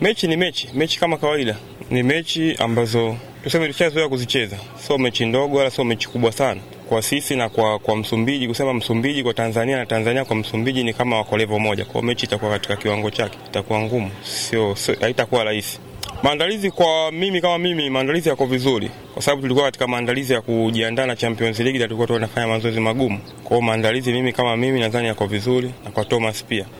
Mechi ni mechi, mechi kama kawaida, ni mechi ambazo tuseme tushazoea kuzicheza, sio mechi ndogo wala sio mechi kubwa sana kwa sisi na kwa, kwa Msumbiji. Kusema Msumbiji kwa Tanzania na Tanzania kwa Msumbiji ni kama wako level moja, kwa mechi itakuwa katika kiwango chake, itakuwa ngumu, sio haitakuwa rahisi. Maandalizi kwa mimi kama mimi, maandalizi yako vizuri, kwa sababu tulikuwa katika maandalizi ya kujiandaa na Champions League na tulikuwa tunafanya mazoezi magumu. Kwa hiyo maandalizi mimi kama mimi nadhani yako vizuri, na kwa Thomas pia.